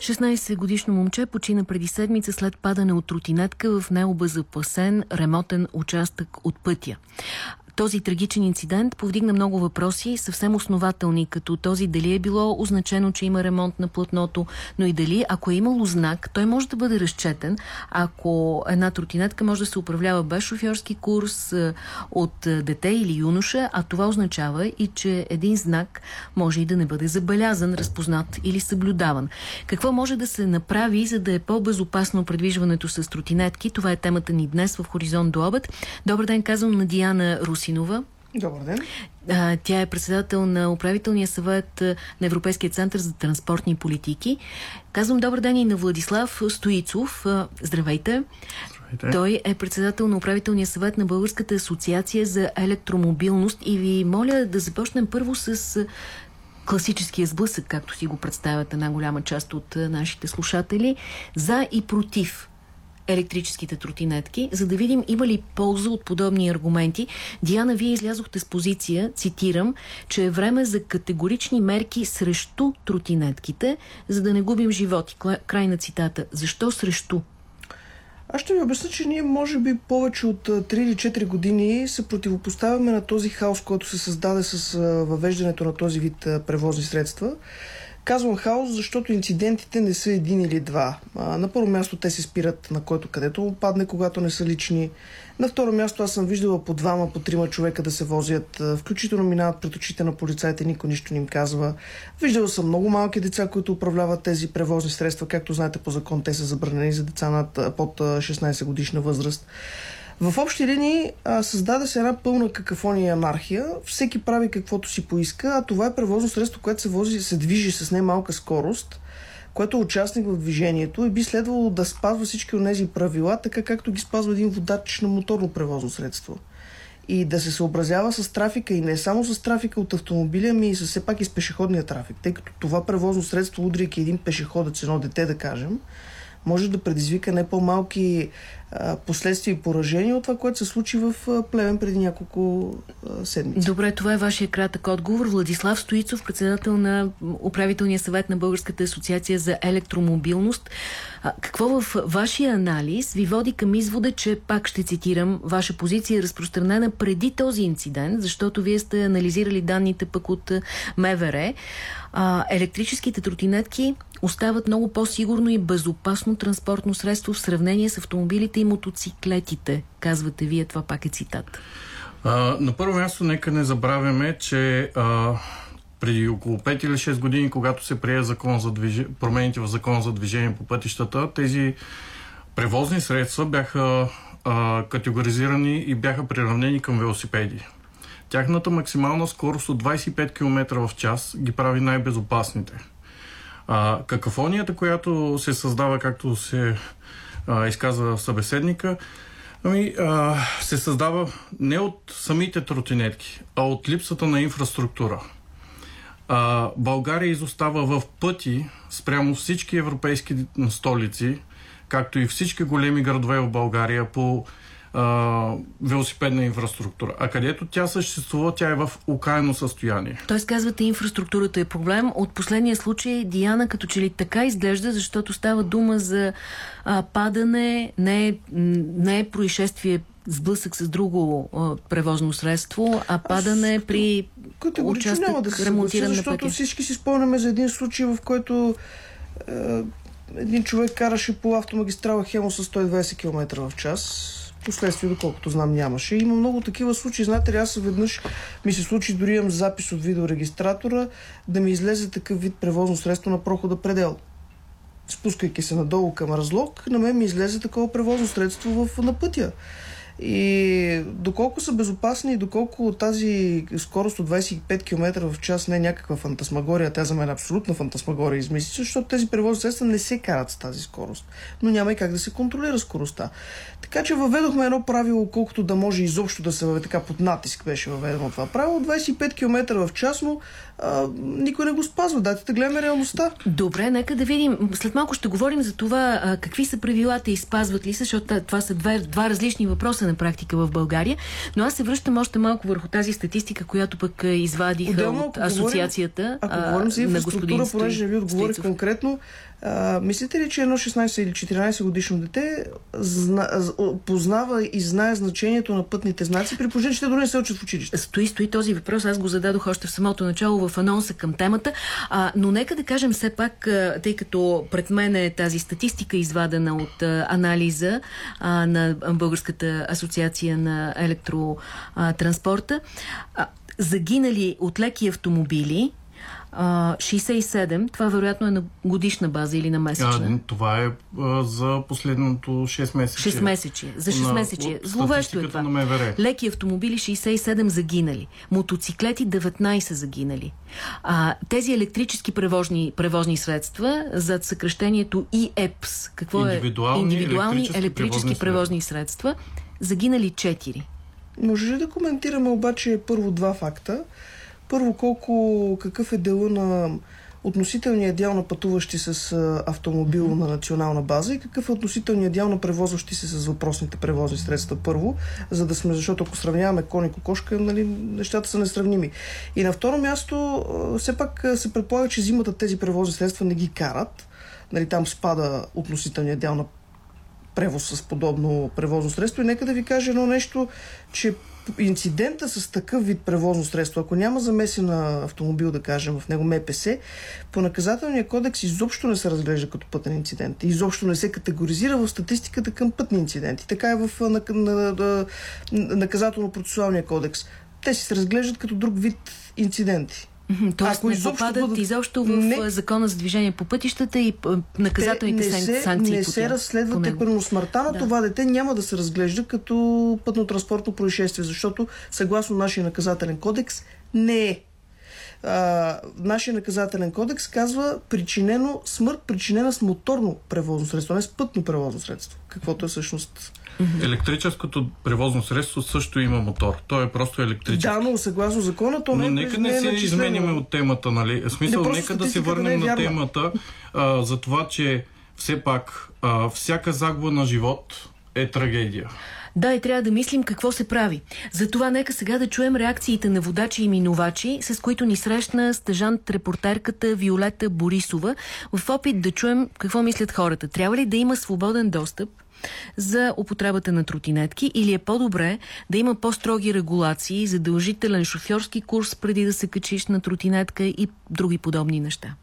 16-годишно момче почина преди седмица след падане от тротинетка в необезопасен ремонтен участък от пътя. Този трагичен инцидент повдигна много въпроси, съвсем основателни, като този дали е било означено, че има ремонт на платното, но и дали, ако е имало знак, той може да бъде разчетен, ако една тротинетка може да се управлява без шофьорски курс е, от е, дете или юноша, а това означава и, че един знак може и да не бъде забелязан, разпознат или съблюдаван. Какво може да се направи, за да е по-безопасно предвижването с тротинетки? Това е темата ни днес в Хоризонт до обед. Добър ден, казвам на Диана Руси Русинова. Добър ден. Тя е председател на управителния съвет на Европейския център за транспортни политики. Казвам добър ден и на Владислав Стоицов. Здравейте. Здравейте. Той е председател на управителния съвет на Българската асоциация за електромобилност и ви моля да започнем първо с класическия сблъсък, както си го представят една голяма част от нашите слушатели, за и против електрическите тротинетки, за да видим има ли полза от подобни аргументи. Диана, вие излязохте с позиция, цитирам, че е време за категорични мерки срещу тротинетките, за да не губим животи. Край на цитата. Защо срещу? Аз ще ви обясня, че ние може би повече от 3 или 4 години се противопоставяме на този хаос, който се създаде с въвеждането на този вид превозни средства. Казвам хаос, защото инцидентите не са един или два. А, на първо място те се спират на който където падне, когато не са лични. На второ място аз съм виждала по двама, по трима човека да се возят, включително минават пред очите на полицайите, никой нищо не им казва. Виждала съм много малки деца, които управляват тези превозни средства. Както знаете по закон, те са забранени за деца над под 16 годишна възраст. В общи линии а, създаде се една пълна какафония и анархия. Всеки прави каквото си поиска, а това е превозно средство, което се, вози, се движи с немалка скорост, което е участник в движението и би следвало да спазва всички от тези правила, така както ги спазва един водач на моторно превозно средство. И да се съобразява с трафика и не само с трафика от автомобили, ами и с все пак и с пешеходния трафик, тъй като това превозно средство, удряйки един пешеходец, едно дете да кажем, може да предизвика не по-малки последствия и поражения от това, което се случи в Плевен преди няколко седмици. Добре, това е вашия кратък отговор. Владислав Стоицов, председател на управителния съвет на Българската асоциация за електромобилност. Какво в вашия анализ ви води към извода, че, пак ще цитирам, ваша позиция е разпространена преди този инцидент, защото вие сте анализирали данните пък от МВР. Електрическите тротинетки остават много по-сигурно и безопасно транспортно средство в сравнение с автомобилите и мотоциклетите, казвате вие. Това пак е цитат. А, на първо място, нека не забравяме, че а, преди около 5 или 6 години, когато се прие закон за движ... промените в закон за движение по пътищата, тези превозни средства бяха а, категоризирани и бяха приравнени към велосипеди. Тяхната максимална скорост от 25 км в час ги прави най-безопасните. А, какафонията, която се създава, както се а, изказва събеседника, ами, а, се създава не от самите тротинетки, а от липсата на инфраструктура. А, България изостава в пъти спрямо всички европейски столици, както и всички големи градове в България по а, велосипедна инфраструктура. А където тя съществува, тя е в окаяно състояние. Тоест казвате, инфраструктурата е проблем. От последния случай Диана като че ли така изглежда, защото става дума за а, падане, не е, не е происшествие сблъсък с друго а, превозно средство, а падане Аз, при участък няма да се ремонтиран защото пътя. всички си спомняме за един случай, в който е, един човек караше по автомагистрала Хемо с 120 км в час Последствие, доколкото знам, нямаше. Има много такива случаи. Знаете ли, аз веднъж ми се случи, дори имам запис от видеорегистратора, да ми излезе такъв вид превозно средство на прохода предел. Спускайки се надолу към разлог, на мен ми излезе такова превозно средство в, на пътя. И доколко са безопасни и доколко тази скорост от 25 км в час не е някаква фантасмагория, тя за мен е абсолютна фантасмагория измисли, защото тези превозни средства не се карат с тази скорост. Но няма и как да се контролира скоростта. Така че въведохме едно правило, колкото да може изобщо да се въведе така под натиск беше въведено това правило. 25 км в час, но а, никой не го спазва. Дайте да гледаме реалността. Добре, нека да видим. След малко ще говорим за това а, какви са правилата и спазват ли се, защото това са два, два различни въпроса на практика в България. Но аз се връщам още малко върху тази статистика, която пък извадиха Отделно, от асоциацията ако говорим, ако говорим за инфраструктура, понеже ви отговорих конкретно, а, мислите ли, че едно 16 или 14 годишно дете зна, познава и знае значението на пътните знаци, при положение, че те дори не се учат в училище? Стои, стои този въпрос. Аз го зададох още в самото начало в анонса към темата. А, но нека да кажем все пак, тъй като пред мен е тази статистика извадена от анализа а, на Българската асоциация на електротранспорта, а, загинали от леки автомобили, 67, това вероятно е на годишна база или на месечна? А, това е а, за последното 6 месече. 6 месече. За 6 месече. Зловещо е това. На МВР. Леки автомобили 67 загинали. Мотоциклети 19 загинали. А, тези електрически превозни, превозни средства за съкръщението ИЕПС, какво е? Индивидуални, Индивидуални електрически, електрически превозни средства, загинали 4. Може ли да коментираме обаче първо два факта? Първо, колко, какъв е дела на относителният дял на пътуващи с автомобил на национална база и какъв е относителният дял на превозващи се с въпросните превозни средства първо, за да сме, защото ако сравняваме кон и кокошка, нали, нещата са несравними. И на второ място, все пак се предполага, че зимата тези превозни средства не ги карат. Нали, там спада относителният дял на превоз с подобно превозно средство. И нека да ви кажа едно нещо, че инцидента с такъв вид превозно средство, ако няма замесена автомобил, да кажем, в него МПС, по наказателния кодекс изобщо не се разглежда като пътен инцидент. Изобщо не се категоризира в статистиката към пътни инциденти. Така е в наказателно-процесуалния кодекс. Те си се разглеждат като друг вид инциденти. Тоест Ако не попадат бъдат... изобщо в не... закона за движение по пътищата и наказателните не се, санкции. Не се разследват първо смъртта на да. това дете няма да се разглежда като пътно-транспортно происшествие, защото съгласно нашия наказателен кодекс не е. А, нашия наказателен кодекс казва причинено смърт, причинена с моторно превозно средство, не с пътно превозно средство, каквото е всъщност Mm-hmm. Електрическото превозно средство също има мотор. То е просто електрическо. Да, но съгласно закона то но не е нека не се измениме от темата, нали? В смисъл, не, нека да се върнем е на темата а, за това, че все пак а, всяка загуба на живот е трагедия. Да, и трябва да мислим какво се прави. Затова нека сега да чуем реакциите на водачи и минувачи, с които ни срещна стъжант-репортерката Виолета Борисова, в опит да чуем какво мислят хората. Трябва ли да има свободен достъп за употребата на тротинетки или е по-добре да има по-строги регулации, задължителен шофьорски курс преди да се качиш на тротинетка и други подобни неща?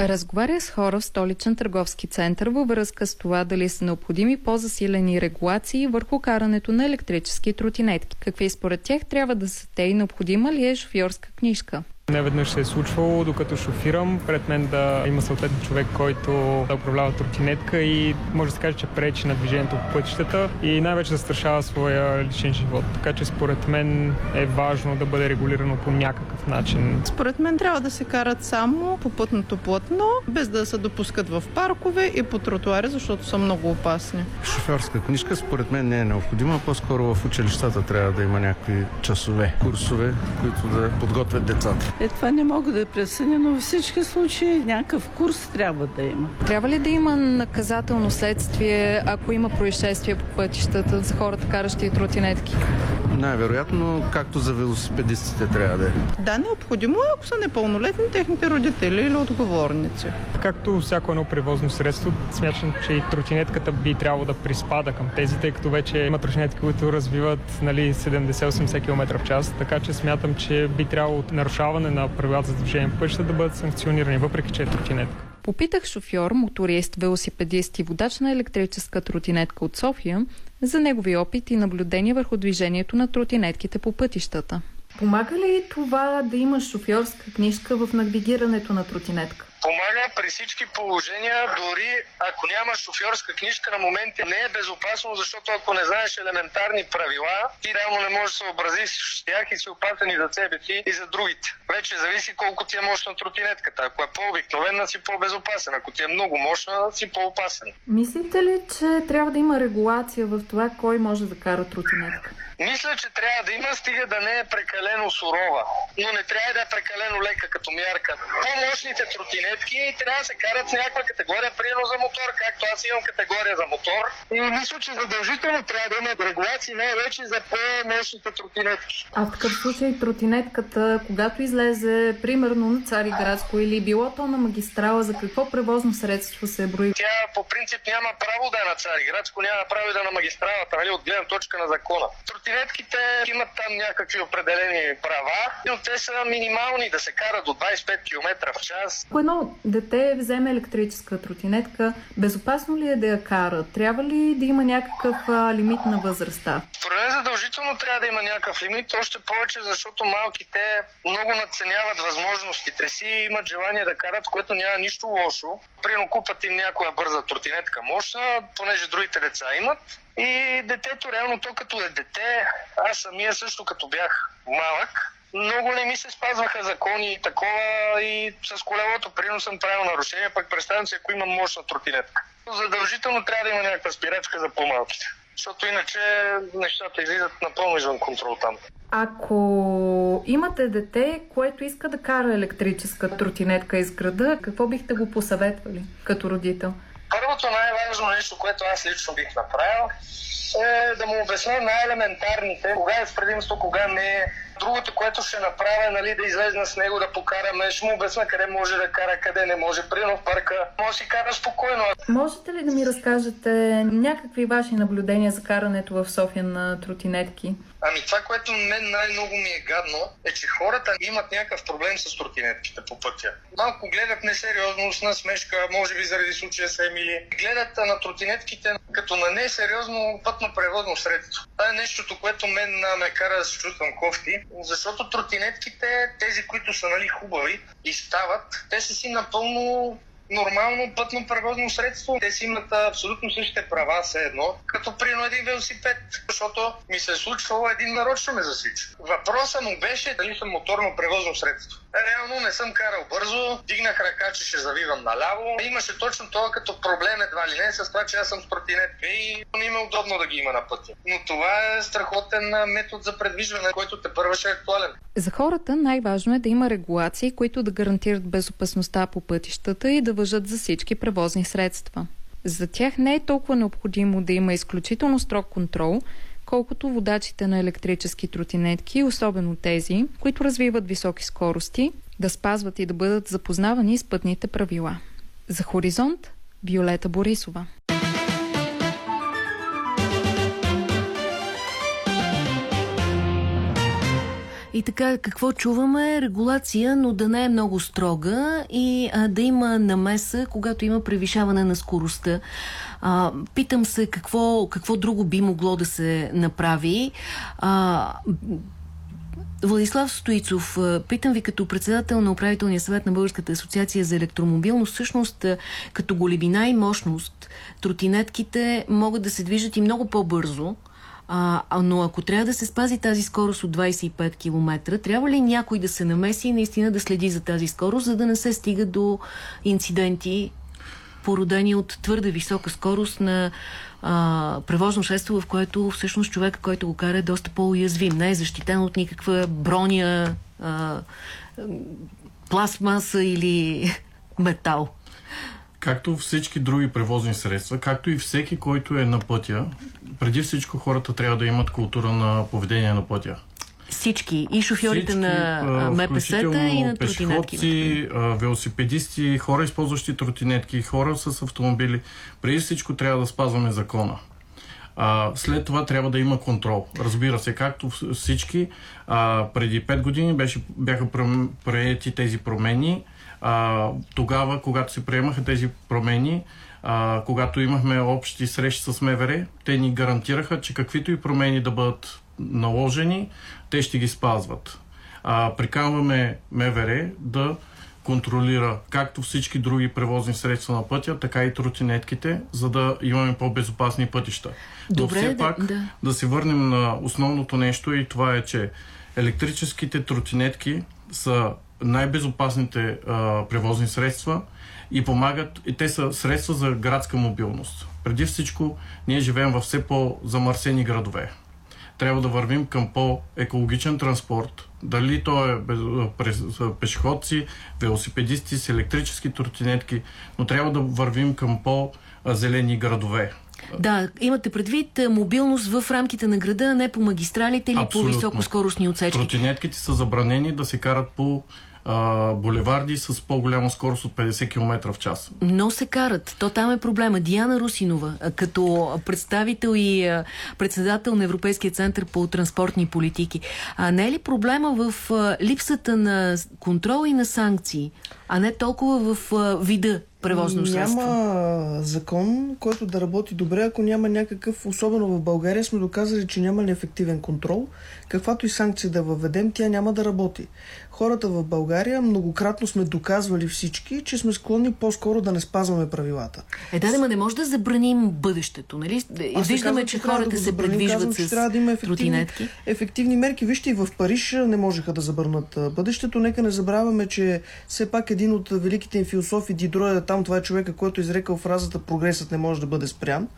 Разговаря с хора в столичен търговски център във връзка с това дали са необходими по-засилени регулации върху карането на електрически тротинетки. Какви според тях трябва да са те и необходима ли е шофьорска книжка? Не веднъж се е случвало, докато шофирам, пред мен да има съответен човек, който да управлява тротинетка и може да се каже, че пречи на движението по пътищата и най-вече застрашава своя личен живот. Така че според мен е важно да бъде регулирано по някакъв начин. Според мен трябва да се карат само по пътното платно, без да се допускат в паркове и по тротуари, защото са много опасни. Шофьорска книжка според мен не е необходима, по-скоро в училищата трябва да има някакви часове, курсове, които да подготвят децата. Е, това не мога да пресъня, но във всички случаи някакъв курс трябва да има. Трябва ли да има наказателно следствие, ако има происшествие по пътищата за хората, каращи тротинетки? Най-вероятно, както за велосипедистите трябва да е. Да, необходимо е, ако са непълнолетни техните родители или отговорници. Както всяко едно превозно средство, смятам, че и тротинетката би трябвало да приспада към тези, тъй като вече има тротинетки, които развиват нали, 70-80 км в час, така че смятам, че би трябвало нарушаване на правилата за движение по пътища да бъдат санкционирани, въпреки че е тротинетка. Попитах шофьор, моторист, велосипедист и водач на електрическа тротинетка от София за негови опит и наблюдение върху движението на тротинетките по пътищата. Помага ли това да имаш шофьорска книжка в навигирането на тротинетка? Помага при всички положения, дори ако нямаш шофьорска книжка, на моменти не е безопасно, защото ако не знаеш елементарни правила, ти реално не можеш да се образиш с тях и си опасен и за себе си и за другите. Вече зависи колко ти е мощна тротинетката. Ако е по-обикновена, си по-безопасен. Ако ти е много мощна, си по-опасен. Мислите ли, че трябва да има регулация в това, кой може да кара тротинетка? Мисля, че трябва да има, стига да не е прекалено сурова, но не трябва да е прекалено лека като мярка. По-мощните тротинетки трябва да се карат с някаква категория, примерно за мотор, както аз имам категория за мотор. И мисля, че задължително трябва да има регулации най-вече за по-мощните тротинетки. А в такъв случай тротинетката, когато излезе примерно на Цариградско или било то на магистрала, за какво превозно средство се брои? Тя по принцип няма право да е на Цариградско, няма право да е на магистралата, нали, от гледна точка на закона. Тротинетките имат там някакви определени права, но те са минимални да се карат до 25 км в час. Ако едно дете вземе електрическа тротинетка, безопасно ли е да я кара? Трябва ли да има някакъв а, лимит на възрастта? Според мен задължително трябва да има някакъв лимит, още повече, защото малките много надценяват възможностите си и имат желание да карат, което няма нищо лошо. Прино купат им някоя бърза тротинетка мощна, понеже другите деца имат. И детето, реално то като е дете, аз самия също като бях малък, много не ми се спазваха закони и такова и с колелото прино съм правил нарушения, пък представям се, ако имам мощна тротинетка. Задължително трябва да има някаква спирачка за по-малките, защото иначе нещата излизат напълно извън контрол там. Ако имате дете, което иска да кара електрическа тротинетка из града, какво бихте го посъветвали като родител? Първото най-важно нещо, което аз лично бих направил, е да му обясня най-елементарните, кога е с предимство, кога не е. Другото, което ще направя, нали, да излезна с него, да покараме, ще му обясня къде може да кара, къде не може. Прино в парка може да си кара спокойно. Можете ли да ми разкажете някакви ваши наблюдения за карането в София на тротинетки? Ами това, което мен най-много ми е гадно, е, че хората имат някакъв проблем с тротинетките по пътя. Малко гледат несериозно, с насмешка, може би заради случая с Емили. Гледат на тротинетките като на несериозно пътно превозно средство. Това е нещото, което мен ме кара да се чувствам кофти, защото тротинетките, тези, които са нали, хубави и стават, те са си напълно нормално пътно превозно средство. Те си имат абсолютно същите права, все едно, като при един велосипед, защото ми се е случвало един нарочно ме засича. Въпросът му беше дали съм моторно превозно средство. Реално не съм карал бързо, дигнах ръка, че ще завивам наляво. Имаше точно това като проблем едва ли не с това, че аз съм с тротинетка и не има удобно да ги има на пътя. Но това е страхотен метод за предвижване, който те първа ще е актуален. За хората най-важно е да има регулации, които да гарантират безопасността по пътищата и да въжат за всички превозни средства. За тях не е толкова необходимо да има изключително строг контрол, колкото водачите на електрически тротинетки, особено тези, които развиват високи скорости, да спазват и да бъдат запознавани с пътните правила. За Хоризонт Виолета Борисова. И така, какво чуваме? Регулация, но да не е много строга и а, да има намеса, когато има превишаване на скоростта. А, питам се какво, какво друго би могло да се направи. А, Владислав Стоицов, питам ви като председател на управителния съвет на Българската асоциация за електромобилност, всъщност като големина и мощност, тротинетките могат да се движат и много по-бързо, а, но ако трябва да се спази тази скорост от 25 км, трябва ли някой да се намеси и наистина да следи за тази скорост, за да не се стига до инциденти, породени от твърде висока скорост на а, превозно средство, в което всъщност човека, който го кара е доста по-уязвим. Не е защитен от никаква броня, а, пластмаса или метал. Както всички други превозни средства, както и всеки, който е на пътя, преди всичко хората трябва да имат култура на поведение на пътя. Всички. И шофьорите всички, на МПС-та и на тротинетки. велосипедисти, хора, използващи тротинетки, хора с автомобили. Преди всичко трябва да спазваме закона. А, след това трябва да има контрол. Разбира се, както всички, а, преди 5 години беше, бяха приети тези промени. А, тогава, когато се приемаха тези промени, а, когато имахме общи срещи с МВР, те ни гарантираха, че каквито и промени да бъдат наложени, те ще ги спазват. А, приканваме МВР да контролира както всички други превозни средства на пътя, така и тротинетките, за да имаме по-безопасни пътища. Добре, Но все пак да, да се върнем на основното нещо и това е, че електрическите тротинетки са най-безопасните а, превозни средства и помагат, и те са средства за градска мобилност. Преди всичко, ние живеем в все по-замърсени градове. трябва да вървим към по-екологичен транспорт. Дали то е пешеходци, велосипедисти с електрически тротинетки, но трябва да вървим към по-зелени градове. Да, имате предвид мобилност в рамките на града, а не по магистралите или Абсолютно. по високоскоростни отсечки. Тротинетките са забранени да се карат по а, булеварди с по-голяма скорост от 50 км в час. Но се карат. То там е проблема. Диана Русинова, като представител и председател на Европейския център по транспортни политики, а не е ли проблема в липсата на контрол и на санкции, а не толкова в вида превозно средство? Няма закон, който да работи добре, ако няма някакъв, особено в България сме доказали, че няма ли ефективен контрол. Каквато и санкция да въведем, тя няма да работи хората в България многократно сме доказвали всички, че сме склонни по-скоро да не спазваме правилата. Е, да, да, не може да забраним бъдещето, нали? Аз Виждаме, казвам, че, че хората да се забраним, предвижват казвам, с трябва да има ефективни, ефективни мерки. Вижте, и в Париж не можеха да забърнат бъдещето. Нека не забравяме, че все пак един от великите им философи, Дидро е там, това е човека, който е изрекал фразата прогресът не може да бъде спрян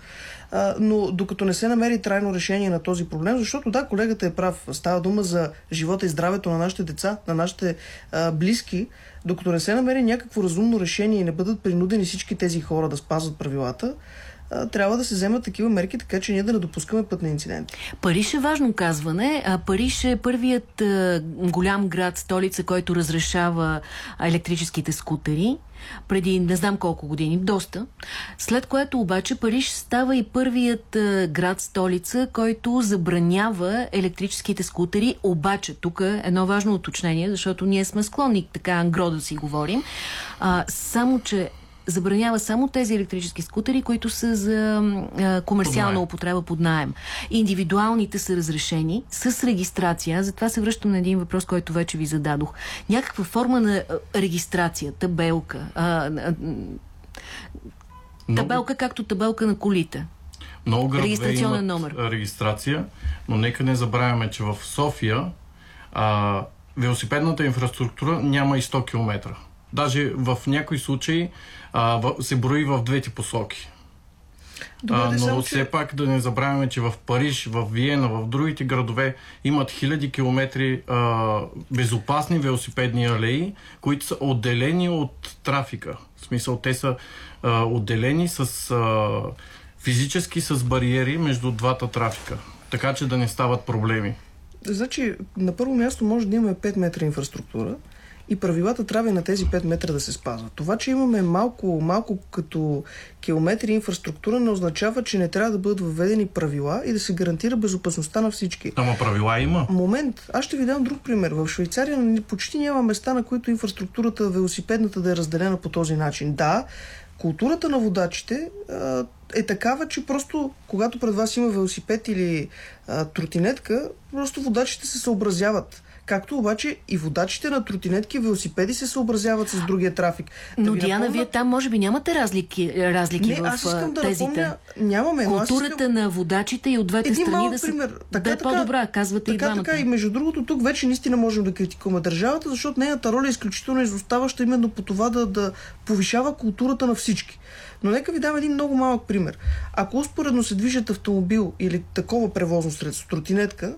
но докато не се намери трайно решение на този проблем, защото да, колегата е прав, става дума за живота и здравето на нашите деца, на нашите а, близки, докато не се намери някакво разумно решение и не бъдат принудени всички тези хора да спазват правилата, трябва да се вземат такива мерки, така че ние да не допускаме пътни инциденти. Париж е важно казване. Париж е първият голям град, столица, който разрешава електрическите скутери преди не знам колко години, доста. След което обаче Париж става и първият град, столица, който забранява електрическите скутери. Обаче, тук е едно важно уточнение, защото ние сме склонни така ангро да си говорим. А, само, че забранява само тези електрически скутери, които са за а, комерциална под употреба под найем. Индивидуалните са разрешени с регистрация. Затова се връщам на един въпрос, който вече ви зададох. Някаква форма на регистрация, табелка. А, а, табелка, както табелка на колите. Много градове имат номер. регистрация, но нека не забравяме, че в София а, велосипедната инфраструктура няма и 100 км. Даже в някои случаи а, в, се брои в двете посоки. Добре, а, но все че... пак да не забравяме, че в Париж, в Виена, в другите градове имат хиляди километри а, безопасни велосипедни алеи, които са отделени от трафика. В смисъл, те са а, отделени с а, физически с бариери между двата трафика, така че да не стават проблеми. Значи, на първо място може да имаме 5 метра инфраструктура, и правилата трябва и на тези 5 метра да се спазват. Това, че имаме малко, малко като километри инфраструктура, не означава, че не трябва да бъдат въведени правила и да се гарантира безопасността на всички. Ама правила има. Момент. Аз ще ви дам друг пример. В Швейцария почти няма места, на които инфраструктурата велосипедната да е разделена по този начин. Да, културата на водачите а, е такава, че просто когато пред вас има велосипед или а, тротинетка, просто водачите се съобразяват Както обаче и водачите на тротинетки и велосипеди се съобразяват с другия трафик. Но, да Диана, напомня... вие там може би нямате разлики, разлики не, в аз искам да тезите. Напомня, нямаме. Културата искам... на водачите и от двете Един страни да, са, пример. Така, да е по-добра, казвате така, и двамата. Така, и между другото, тук вече наистина можем да критикуваме държавата, защото нейната роля е изключително изоставаща именно по това да, да повишава културата на всички. Но нека ви дам един много малък пример. Ако успоредно се движат автомобил или такова превозно средство, тротинетка,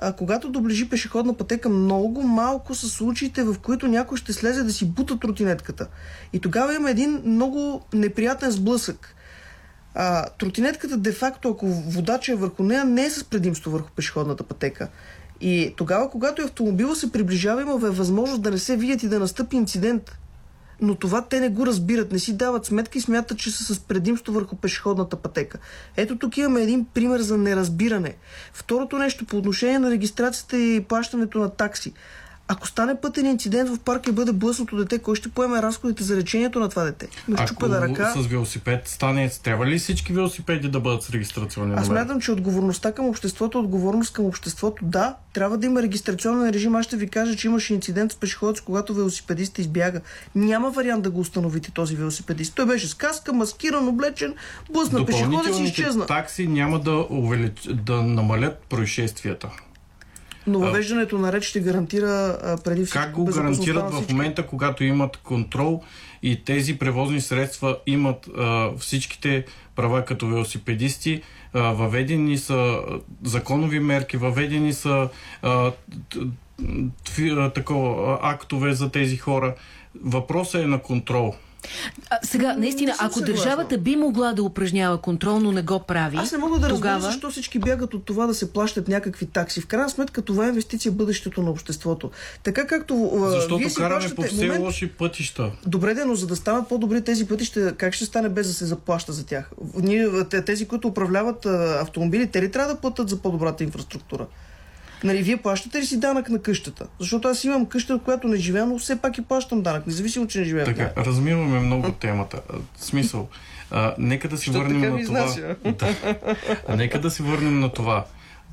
а, когато доближи пешеходна пътека, много малко са случаите, в които някой ще слезе да си бута тротинетката. И тогава има един много неприятен сблъсък. А, тротинетката, де-факто, ако водача е върху нея, не е с предимство върху пешеходната пътека. И тогава, когато автомобила се приближава, има възможност да не се видят и да настъпи инцидент но това те не го разбират, не си дават сметка и смятат, че са с предимство върху пешеходната пътека. Ето тук имаме един пример за неразбиране. Второто нещо по отношение на регистрацията и плащането на такси. Ако стане пътен инцидент в парка и бъде блъснато дете, кой ще поеме разходите за лечението на това дете? Ако ръка... с велосипед стане, трябва ли всички велосипеди да бъдат с регистрационни номера? Аз смятам, че отговорността към обществото, отговорност към обществото, да, трябва да има регистрационен режим. Аз ще ви кажа, че имаше инцидент с пешеходец, когато велосипедист избяга. Няма вариант да го установите този велосипедист. Той беше с каска, маскиран, облечен, блъсна пешеходец и изчезна. такси няма да, увелич... да намалят происшествията. Но въвеждането на ред ще гарантира а, преди всичко Как го гарантират в момента, когато имат контрол и тези превозни средства имат а, всичките права като велосипедисти, а, въведени са законови мерки, въведени са а, такова, актове за тези хора. Въпросът е на контрол. А, сега, наистина, ако държавата би могла да упражнява контрол, но не го прави. Аз не мога да тогава... разбера защо всички бягат от това да се плащат някакви такси. В крайна сметка това е инвестиция в бъдещето на обществото. Така както. Защото вие караме плащате... по все момент... лоши пътища. Добре, но за да станат по-добри тези пътища, как ще стане без да се заплаща за тях? Ние, тези, които управляват автомобили, те ли трябва да платят за по-добрата инфраструктура? Нали, вие плащате ли си данък на къщата? Защото аз имам къща, в която не живея, но все пак и плащам данък, независимо, че не живея. Така, размиваме много темата. Смисъл. А, нека да си върнем на това. Да. А, нека да си върнем на това,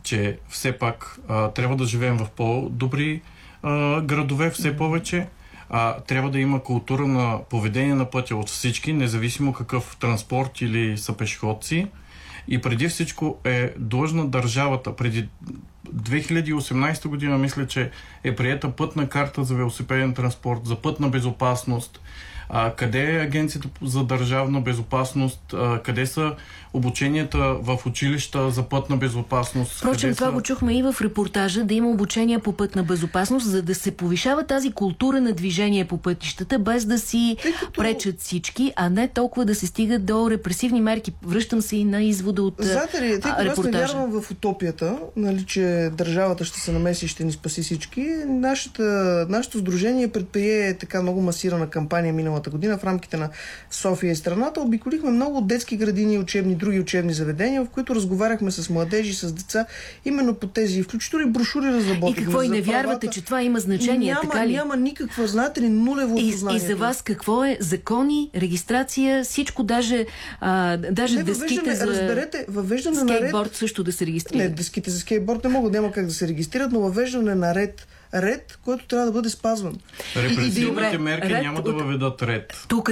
че все пак а, трябва да живеем в по-добри а, градове, все повече. А, трябва да има култура на поведение на пътя от всички, независимо какъв транспорт или са пешеходци. И преди всичко е длъжна държавата. Преди 2018 година мисля, че е приета пътна карта за велосипеден транспорт, за пътна безопасност. А, къде е Агенцията за държавна безопасност? А, къде са обученията в училища за пътна безопасност? Впрочем, това са... го чухме и в репортажа, да има обучение по пътна безопасност, за да се повишава тази култура на движение по пътищата, без да си като... пречат всички, а не толкова да се стига до репресивни мерки. Връщам се и на извода от Затери, тъй като аз не вярвам в утопията, нали, че държавата ще се намеси и ще ни спаси всички, нашата, нашето сдружение предприе така много масирана кампания миналата година в рамките на София и страната. Обиколихме много детски градини и учебни други учебни заведения, в които разговаряхме с младежи, с деца, именно по тези, включително и брошури разработихме. И какво и не вярвате, че това има значение, няма, така ли? Няма никаква, знаете ли, нулево и, и за вас какво е? Закони, регистрация, всичко, даже, а, даже не, деските за разберете, въвеждане скейтборд ред... също да се регистрира. Не, деските за скейтборд не могат, няма как да се регистрират, но въвеждане на ред ред, който трябва да бъде спазван. Репресивните мерки ред, няма да въведат ред. Тук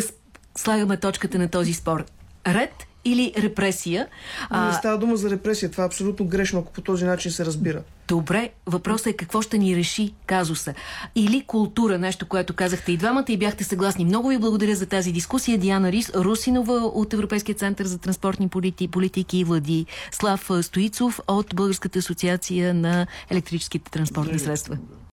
слагаме точката на този спор. Ред или репресия. А... Не става дума за репресия. Това е абсолютно грешно, ако по този начин се разбира. Добре, въпросът е какво ще ни реши казуса. Или култура, нещо, което казахте и двамата и бяхте съгласни. Много ви благодаря за тази дискусия. Диана Рис, Русинова от Европейския център за транспортни полити, политики и Влади Слав Стоицов от Българската асоциация на електрическите транспортни средства.